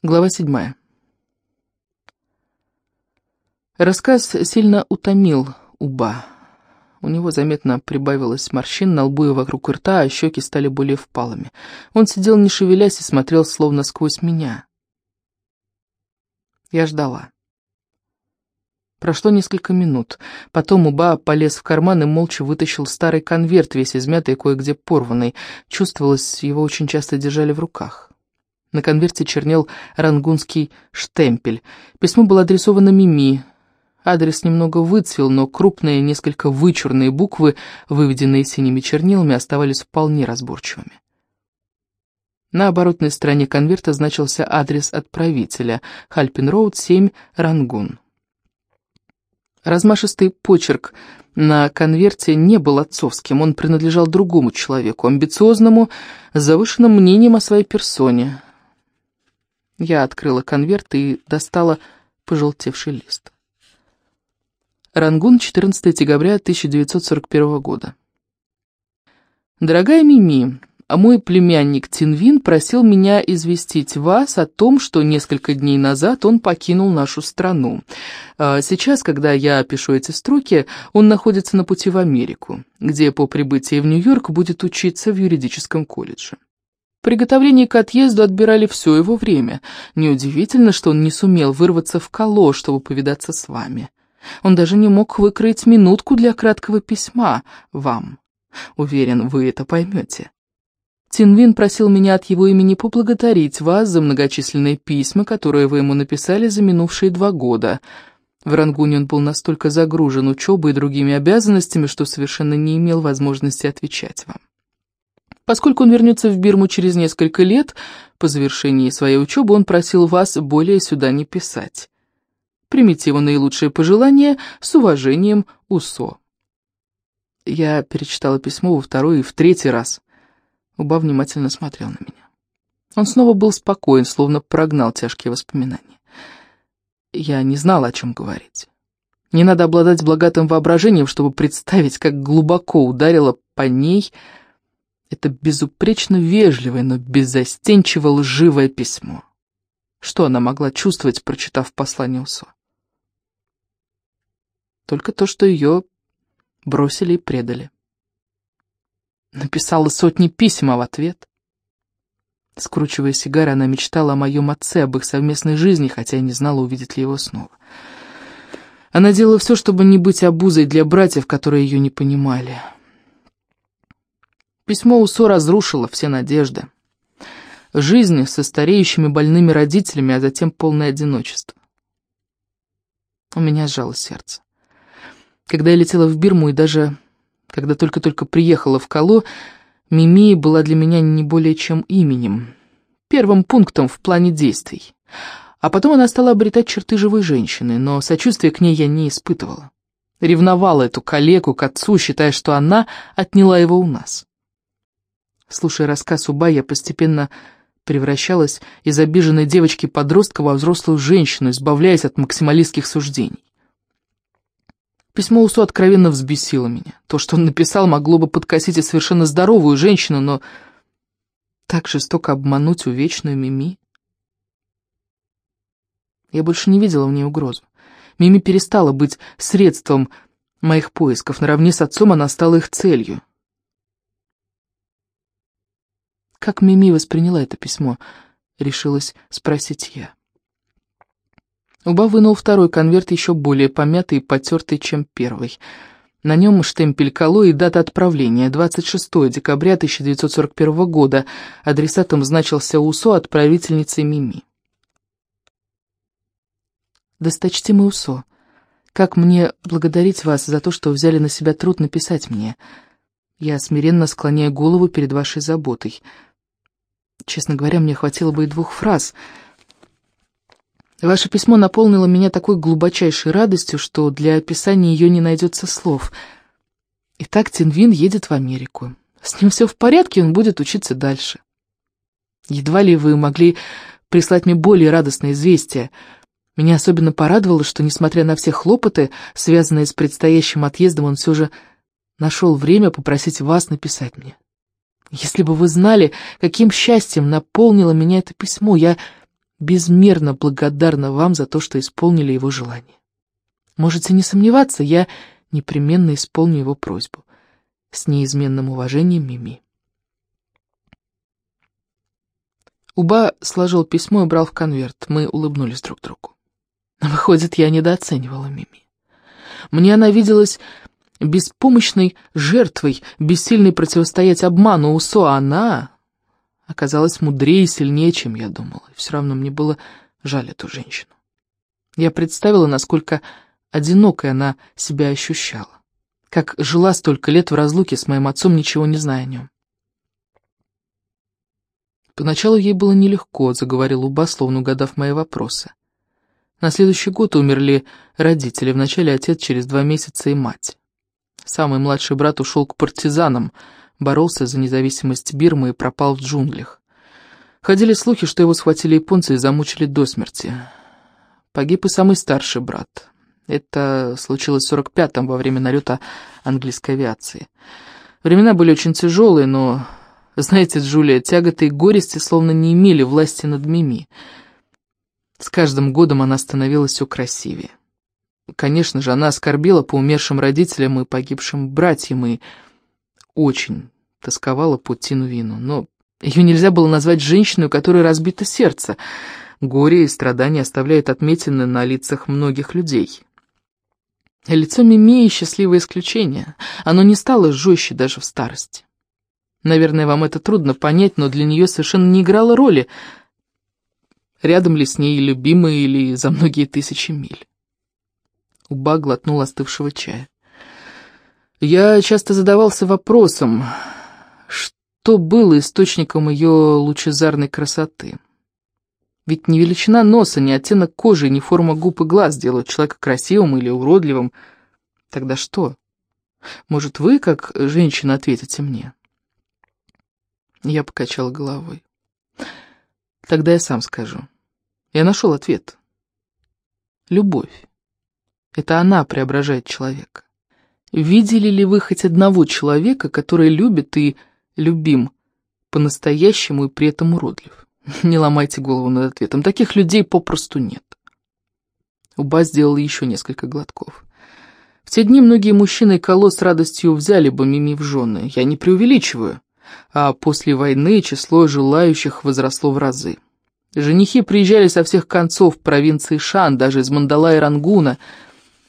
Глава седьмая. Рассказ сильно утомил Уба. У него заметно прибавилось морщин на лбу и вокруг рта, а щеки стали более впалыми. Он сидел не шевелясь и смотрел словно сквозь меня. Я ждала. Прошло несколько минут. Потом Уба полез в карман и молча вытащил старый конверт, весь измятый и кое-где порванный. Чувствовалось, его очень часто держали в руках. На конверте чернел рангунский штемпель. Письмо было адресовано Мими. Адрес немного выцвел, но крупные, несколько вычурные буквы, выведенные синими чернилами, оставались вполне разборчивыми. На оборотной стороне конверта значился адрес отправителя — Хальпин-Роуд, 7, Рангун. Размашистый почерк на конверте не был отцовским, он принадлежал другому человеку, амбициозному, с завышенным мнением о своей персоне. Я открыла конверт и достала пожелтевший лист. Рангун, 14 декабря 1941 года. Дорогая Мими, а мой племянник Тинвин просил меня известить вас о том, что несколько дней назад он покинул нашу страну. А сейчас, когда я пишу эти строки, он находится на пути в Америку, где по прибытии в Нью-Йорк будет учиться в юридическом колледже. Приготовление к отъезду отбирали все его время. Неудивительно, что он не сумел вырваться в Кало, чтобы повидаться с вами. Он даже не мог выкроить минутку для краткого письма вам. Уверен, вы это поймете. Тинвин просил меня от его имени поблагодарить вас за многочисленные письма, которые вы ему написали за минувшие два года. В Рангуне он был настолько загружен учебой и другими обязанностями, что совершенно не имел возможности отвечать вам. Поскольку он вернется в Бирму через несколько лет, по завершении своей учебы он просил вас более сюда не писать. Примите его наилучшие пожелания с уважением, Усо. Я перечитала письмо во второй и в третий раз. Уба внимательно смотрел на меня. Он снова был спокоен, словно прогнал тяжкие воспоминания. Я не знала, о чем говорить. Не надо обладать богатым воображением, чтобы представить, как глубоко ударило по ней это безупречно вежливое, но беззастенчиво лживое письмо. Что она могла чувствовать, прочитав послание Усо? Только то, что ее бросили и предали. Написала сотни писем, а в ответ... Скручивая сигары, она мечтала о моем отце, об их совместной жизни, хотя и не знала, увидит ли его снова. Она делала все, чтобы не быть обузой для братьев, которые ее не понимали. Письмо Усо разрушило все надежды. Жизнь со стареющими больными родителями, а затем полное одиночество. У меня сжало сердце. Когда я летела в Бирму и даже когда только-только приехала в Кало, Мими была для меня не более чем именем, первым пунктом в плане действий. А потом она стала обретать черты живой женщины, но сочувствия к ней я не испытывала. Ревновала эту калеку к отцу, считая, что она отняла его у нас. Слушая рассказ Уба, я постепенно превращалась из обиженной девочки-подростка во взрослую женщину, избавляясь от максималистских суждений. Письмо Усу откровенно взбесило меня. То, что он написал, могло бы подкосить и совершенно здоровую женщину, но так жестоко обмануть увечную Мими. Я больше не видела в ней угрозу. Мими перестала быть средством моих поисков. Наравне с отцом она стала их целью. Как Мими восприняла это письмо? Решилась спросить я. Уба вынул второй конверт, еще более помятый и потертый, чем первый. На нем штемпель Кало и дата отправления, 26 декабря 1941 года. Адресатом значился УСО, отправительницей Мими. «Досточтимый УСО, как мне благодарить вас за то, что взяли на себя труд написать мне? Я смиренно склоняю голову перед вашей заботой». Честно говоря, мне хватило бы и двух фраз. Ваше письмо наполнило меня такой глубочайшей радостью, что для описания ее не найдется слов. Итак, Тинвин едет в Америку. С ним все в порядке, он будет учиться дальше. Едва ли вы могли прислать мне более радостное известие. Меня особенно порадовало, что, несмотря на все хлопоты, связанные с предстоящим отъездом, он все же нашел время попросить вас написать мне. Если бы вы знали, каким счастьем наполнило меня это письмо, я безмерно благодарна вам за то, что исполнили его желание. Можете не сомневаться, я непременно исполню его просьбу. С неизменным уважением, Мими. Уба сложил письмо и брал в конверт. Мы улыбнулись друг другу. Выходит, я недооценивала Мими. Мне она виделась беспомощной жертвой, бессильной противостоять обману Усо, а она оказалась мудрее и сильнее, чем я думала. И все равно мне было жаль эту женщину. Я представила, насколько одинокой она себя ощущала. Как жила столько лет в разлуке с моим отцом, ничего не зная о нем. Поначалу ей было нелегко, заговорил Уба, словно угадав мои вопросы. На следующий год умерли родители, вначале отец, через два месяца и мать. Самый младший брат ушел к партизанам, боролся за независимость Бирмы и пропал в джунглях. Ходили слухи, что его схватили японцы и замучили до смерти. Погиб и самый старший брат. Это случилось в 45-м во время налета английской авиации. Времена были очень тяжелые, но, знаете, Джулия, тяготы и горести словно не имели власти над Мими. С каждым годом она становилась все красивее. Конечно же, она оскорбила по умершим родителям и погибшим братьям, и очень тосковала по Тину Вину. Но ее нельзя было назвать женщиной, у которой разбито сердце. Горе и страдания оставляют отметины на лицах многих людей. Лицо Мимеи — счастливое исключение. Оно не стало жестче даже в старости. Наверное, вам это трудно понять, но для нее совершенно не играло роли, рядом ли с ней любимый или за многие тысячи миль. Уба глотнул остывшего чая. Я часто задавался вопросом, что было источником ее лучезарной красоты. Ведь ни величина носа, ни оттенок кожи, ни форма губ и глаз делают человека красивым или уродливым. Тогда что? Может, вы, как женщина, ответите мне? Я покачала головой. Тогда я сам скажу. Я нашел ответ. Любовь. Это она преображает человека. Видели ли вы хоть одного человека, который любит и любим по-настоящему и при этом уродлив? Не ломайте голову над ответом, таких людей попросту нет. Уба сделал еще несколько глотков. В те дни многие мужчины и коло с радостью взяли бы Мими в жены, я не преувеличиваю, а после войны число желающих возросло в разы. Женихи приезжали со всех концов провинции Шан, даже из Мандала и Рангуна,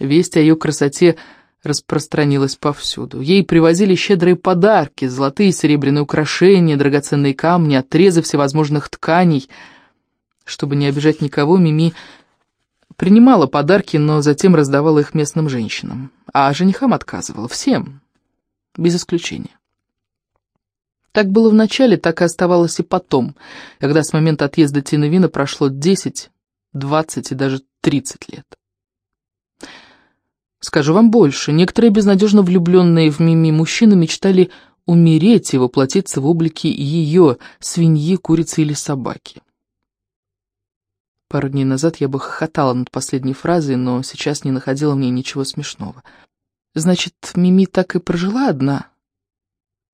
Весть о ее красоте распространилась повсюду. Ей привозили щедрые подарки, золотые и серебряные украшения, драгоценные камни, отрезы всевозможных тканей. Чтобы не обижать никого, Мими принимала подарки, но затем раздавала их местным женщинам. А женихам отказывала, всем, без исключения. Так было в начале, так и оставалось и потом, когда с момента отъезда Тины Вина прошло 10, 20 и даже 30 лет. Скажу вам больше, некоторые безнадежно влюбленные в Мими мужчины мечтали умереть и воплотиться в облике ее, свиньи, курицы или собаки. Пару дней назад я бы хохотала над последней фразой, но сейчас не находила в ней ничего смешного. Значит, Мими так и прожила одна?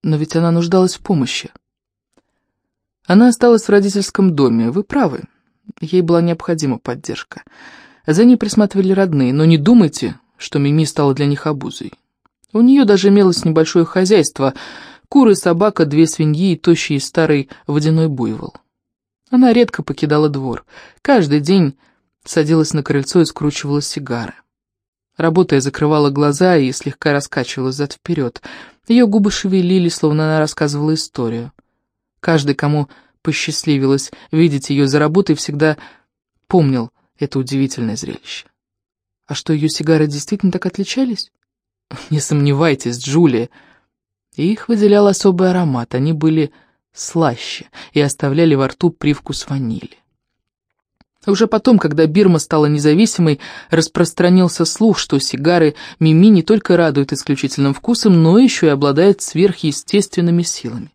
Но ведь она нуждалась в помощи. Она осталась в родительском доме, вы правы. Ей была необходима поддержка. За ней присматривали родные, но не думайте, что Мими стала для них обузой. У нее даже имелось небольшое хозяйство, куры, собака, две свиньи и тощий старый водяной буйвол. Она редко покидала двор, каждый день садилась на крыльцо и скручивала сигары. Работая, закрывала глаза и слегка раскачивалась зад-вперед. Ее губы шевелились, словно она рассказывала историю. Каждый, кому посчастливилось видеть ее за работой, всегда помнил это удивительное зрелище. А что, ее сигары действительно так отличались? Не сомневайтесь, Джулия. Их выделял особый аромат, они были слаще и оставляли во рту привкус ванили. Уже потом, когда Бирма стала независимой, распространился слух, что сигары Мими не только радуют исключительным вкусом, но еще и обладают сверхъестественными силами.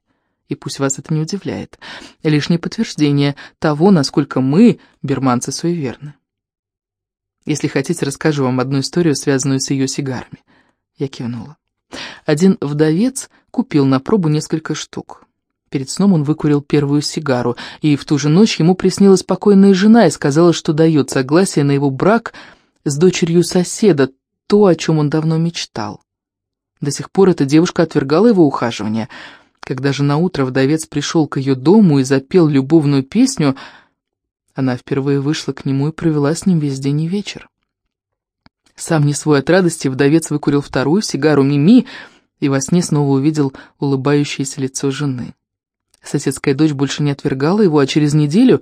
И пусть вас это не удивляет, лишнее подтверждение того, насколько мы, бирманцы, суеверны. Если хотите, расскажу вам одну историю, связанную с ее сигарами. Я кивнула. Один вдовец купил на пробу несколько штук. Перед сном он выкурил первую сигару, и в ту же ночь ему приснилась покойная жена и сказала, что дает согласие на его брак с дочерью соседа, то, о чем он давно мечтал. До сих пор эта девушка отвергала его ухаживание. Когда же наутро вдовец пришел к ее дому и запел любовную песню, она впервые вышла к нему и провела с ним весь день и вечер. Сам не свой от радости, вдовец выкурил вторую сигару Мими и во сне снова увидел улыбающееся лицо жены. Соседская дочь больше не отвергала его, а через неделю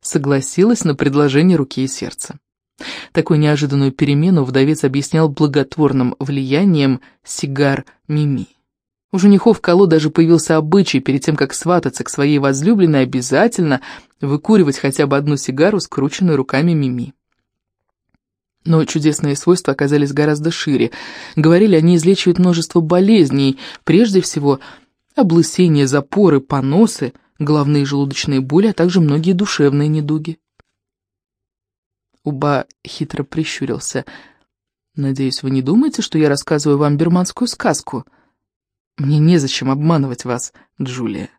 согласилась на предложение руки и сердца. Такую неожиданную перемену вдовец объяснял благотворным влиянием сигар Мими. У женихов Кало даже появился обычай перед тем, как свататься к своей возлюбленной, обязательно выкуривать хотя бы одну сигару, скрученную руками Мими. Но чудесные свойства оказались гораздо шире. Говорили, они излечивают множество болезней, прежде всего облысение, запоры, поносы, головные желудочные боли, а также многие душевные недуги. Уба хитро прищурился. «Надеюсь, вы не думаете, что я рассказываю вам берманскую сказку? Мне незачем обманывать вас, Джулия.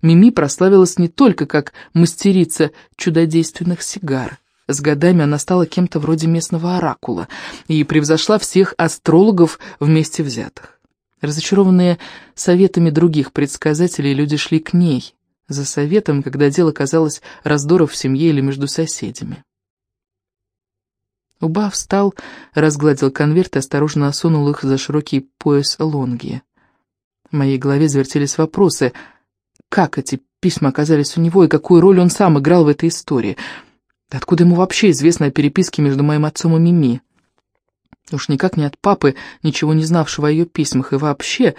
Мими прославилась не только как мастерица чудодейственных сигар. С годами она стала кем-то вроде местного оракула и превзошла всех астрологов вместе взятых. Разочарованные советами других предсказателей, люди шли к ней за советом, когда дело казалось раздоров в семье или между соседями. Уба встал, разгладил конверт и осторожно осунул их за широкий пояс лонги. В моей голове завертелись вопросы, как эти письма оказались у него и какую роль он сам играл в этой истории. Откуда ему вообще известно о переписке между моим отцом и Мими? Уж никак не от папы, ничего не знавшего о ее письмах, и вообще...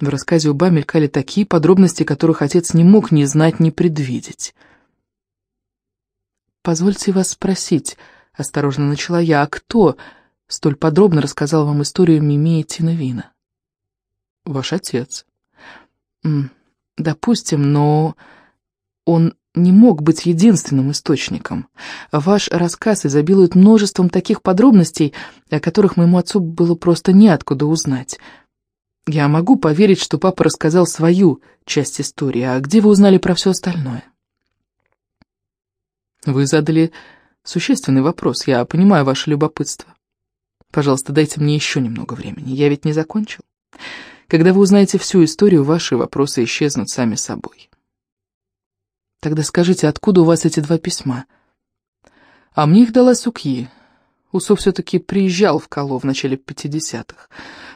В рассказе Уба мелькали такие подробности, которых отец не мог ни знать, ни предвидеть. «Позвольте вас спросить», — осторожно начала я, — «а кто столь подробно рассказал вам историю Мими и Тиновина?» «Ваш отец». «Допустим, но он не мог быть единственным источником. Ваш рассказ изобилует множеством таких подробностей, о которых моему отцу было просто неоткуда узнать. Я могу поверить, что папа рассказал свою часть истории, а где вы узнали про все остальное? Вы задали существенный вопрос, я понимаю ваше любопытство. Пожалуйста, дайте мне еще немного времени, я ведь не закончил. Когда вы узнаете всю историю, ваши вопросы исчезнут сами собой. Тогда скажите, откуда у вас эти два письма? А мне их дала Сукьи. Усо все-таки приезжал в Кало в начале 50-х.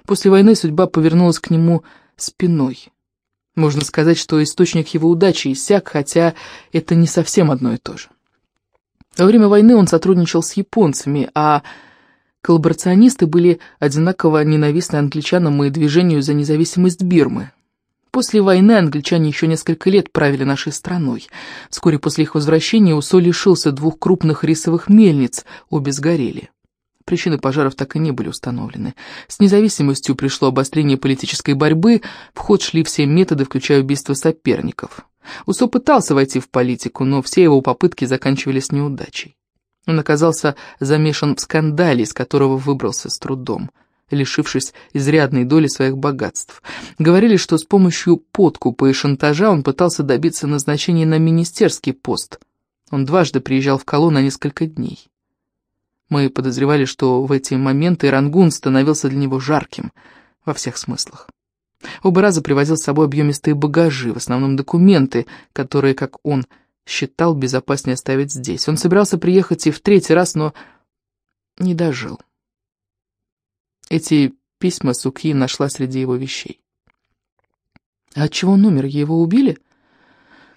После войны судьба повернулась к нему спиной. Можно сказать, что источник его удачи иссяк, хотя это не совсем одно и то же. Во время войны он сотрудничал с японцами, а коллаборационисты были одинаково ненавистны англичанам и движению за независимость Бирмы. После войны англичане еще несколько лет правили нашей страной. Вскоре после их возвращения Усо лишился двух крупных рисовых мельниц, обе сгорели. Причины пожаров так и не были установлены. С независимостью пришло обострение политической борьбы, в ход шли все методы, включая убийство соперников. Усо пытался войти в политику, но все его попытки заканчивались неудачей. Он оказался замешан в скандале, из которого выбрался с трудом лишившись изрядной доли своих богатств. Говорили, что с помощью подкупа и шантажа он пытался добиться назначения на министерский пост. Он дважды приезжал в Коло на несколько дней. Мы подозревали, что в эти моменты Рангун становился для него жарким во всех смыслах. Оба раза привозил с собой объемистые багажи, в основном документы, которые, как он считал, безопаснее оставить здесь. Он собирался приехать и в третий раз, но не дожил. Эти письма Сукьи нашла среди его вещей. А отчего он умер? Его убили?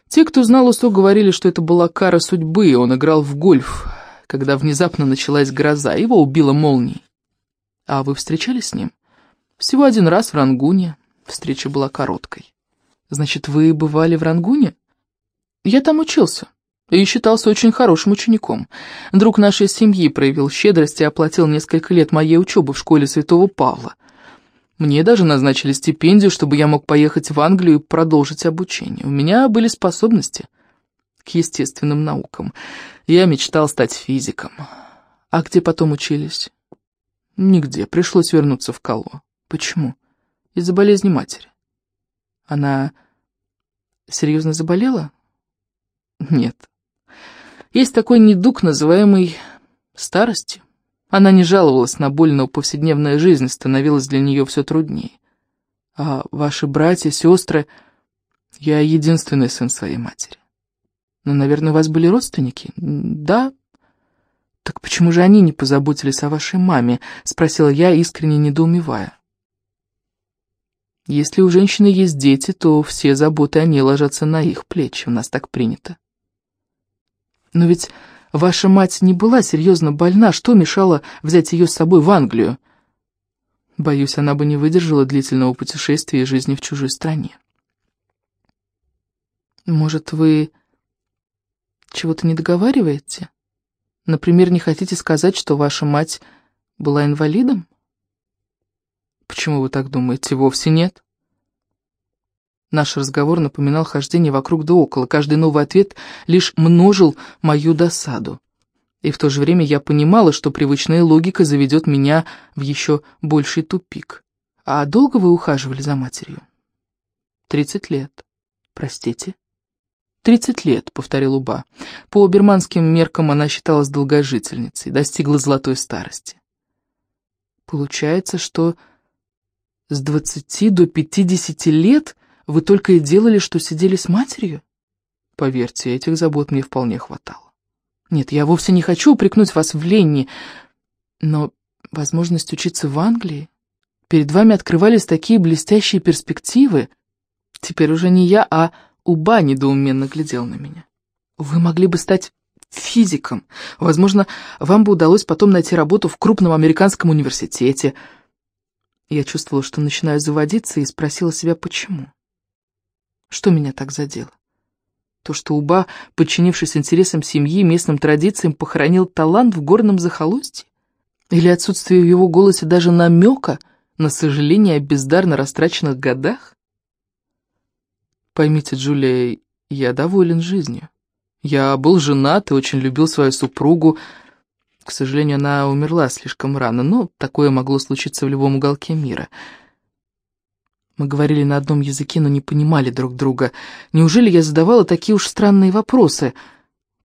Те, кто знал Усо, говорили, что это была кара судьбы, он играл в гольф, когда внезапно началась гроза, его убила молнией. А вы встречались с ним? Всего один раз в Рангуне. Встреча была короткой. Значит, вы бывали в Рангуне? Я там учился и считался очень хорошим учеником. Друг нашей семьи проявил щедрость и оплатил несколько лет моей учебы в школе Святого Павла. Мне даже назначили стипендию, чтобы я мог поехать в Англию и продолжить обучение. У меня были способности к естественным наукам. Я мечтал стать физиком. А где потом учились? Нигде. Пришлось вернуться в Кало. Почему? Из-за болезни матери. Она серьезно заболела? Нет. Есть такой недуг, называемый старостью. Она не жаловалась на боль, но повседневная жизнь становилась для нее все труднее. А ваши братья, сестры... Я единственный сын своей матери. Но, наверное, у вас были родственники? Да. Так почему же они не позаботились о вашей маме? Спросила я, искренне недоумевая. Если у женщины есть дети, то все заботы о ней ложатся на их плечи, у нас так принято. Но ведь ваша мать не была серьезно больна, что мешало взять ее с собой в Англию? Боюсь, она бы не выдержала длительного путешествия и жизни в чужой стране. Может, вы чего-то не договариваете? Например, не хотите сказать, что ваша мать была инвалидом? Почему вы так думаете? Вовсе нет. Наш разговор напоминал хождение вокруг да около. Каждый новый ответ лишь множил мою досаду. И в то же время я понимала, что привычная логика заведет меня в еще больший тупик. А долго вы ухаживали за матерью? Тридцать лет. Простите? «Тридцать лет», — повторил Уба. По оберманским меркам она считалась долгожительницей, достигла золотой старости. Получается, что с двадцати до пятидесяти лет вы только и делали, что сидели с матерью? Поверьте, этих забот мне вполне хватало. Нет, я вовсе не хочу упрекнуть вас в лени, но возможность учиться в Англии... Перед вами открывались такие блестящие перспективы. Теперь уже не я, а Уба недоуменно глядел на меня. Вы могли бы стать физиком. Возможно, вам бы удалось потом найти работу в крупном американском университете. Я чувствовала, что начинаю заводиться, и спросила себя, почему. Что меня так задело? То, что Уба, подчинившись интересам семьи, местным традициям, похоронил талант в горном захолустье? Или отсутствие в его голосе даже намека на сожаление о бездарно растраченных годах? Поймите, Джулия, я доволен жизнью. Я был женат и очень любил свою супругу. К сожалению, она умерла слишком рано, но такое могло случиться в любом уголке мира. Мы говорили на одном языке, но не понимали друг друга. Неужели я задавала такие уж странные вопросы?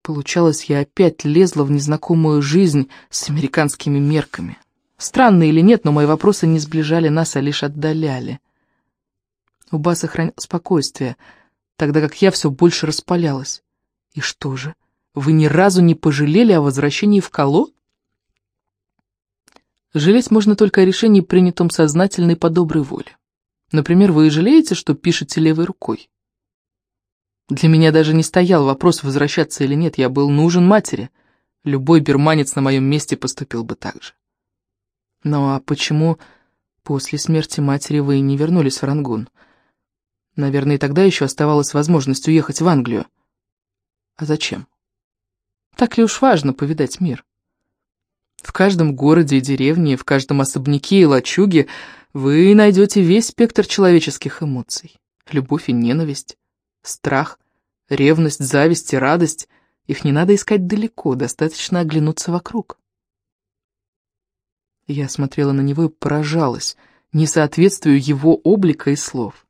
Получалось, я опять лезла в незнакомую жизнь с американскими мерками. Странно или нет, но мои вопросы не сближали нас, а лишь отдаляли. Уба сохранял спокойствие, тогда как я все больше распалялась. И что же, вы ни разу не пожалели о возвращении в Кало? Жалеть можно только о решении, принятом сознательно и по доброй воле. Например, вы жалеете, что пишете левой рукой? Для меня даже не стоял вопрос, возвращаться или нет, я был нужен матери. Любой берманец на моем месте поступил бы так же. Ну а почему после смерти матери вы не вернулись в Рангун? Наверное, и тогда еще оставалась возможность уехать в Англию. А зачем? Так ли уж важно повидать мир? В каждом городе и деревне, в каждом особняке и лачуге вы найдете весь спектр человеческих эмоций. Любовь и ненависть, страх, ревность, зависть и радость. Их не надо искать далеко, достаточно оглянуться вокруг. Я смотрела на него и поражалась несоответствию его облика и слов.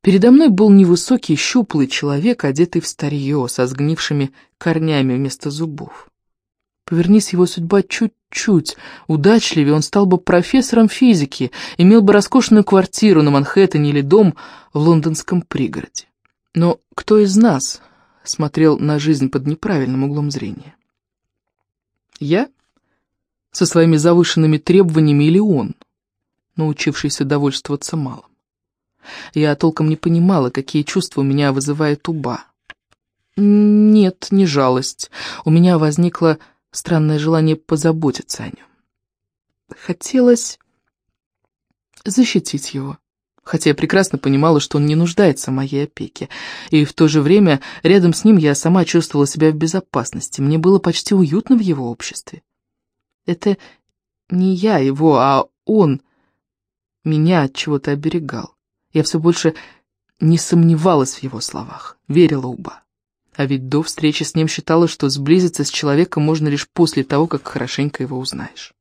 Передо мной был невысокий, щуплый человек, одетый в старье, со сгнившими корнями вместо зубов. Повернись его судьба чуть-чуть удачливее, он стал бы профессором физики, имел бы роскошную квартиру на Манхэттене или дом в лондонском пригороде. Но кто из нас смотрел на жизнь под неправильным углом зрения? Я? Со своими завышенными требованиями или он, научившийся довольствоваться малым? Я толком не понимала, какие чувства у меня вызывает уба. Нет, не жалость. У меня возникло странное желание позаботиться о нем. Хотелось защитить его, хотя я прекрасно понимала, что он не нуждается в моей опеке, и в то же время рядом с ним я сама чувствовала себя в безопасности, мне было почти уютно в его обществе. Это не я его, а он меня от чего-то оберегал. Я все больше не сомневалась в его словах, верила Уба. А ведь до встречи с ним считала, что сблизиться с человеком можно лишь после того, как хорошенько его узнаешь.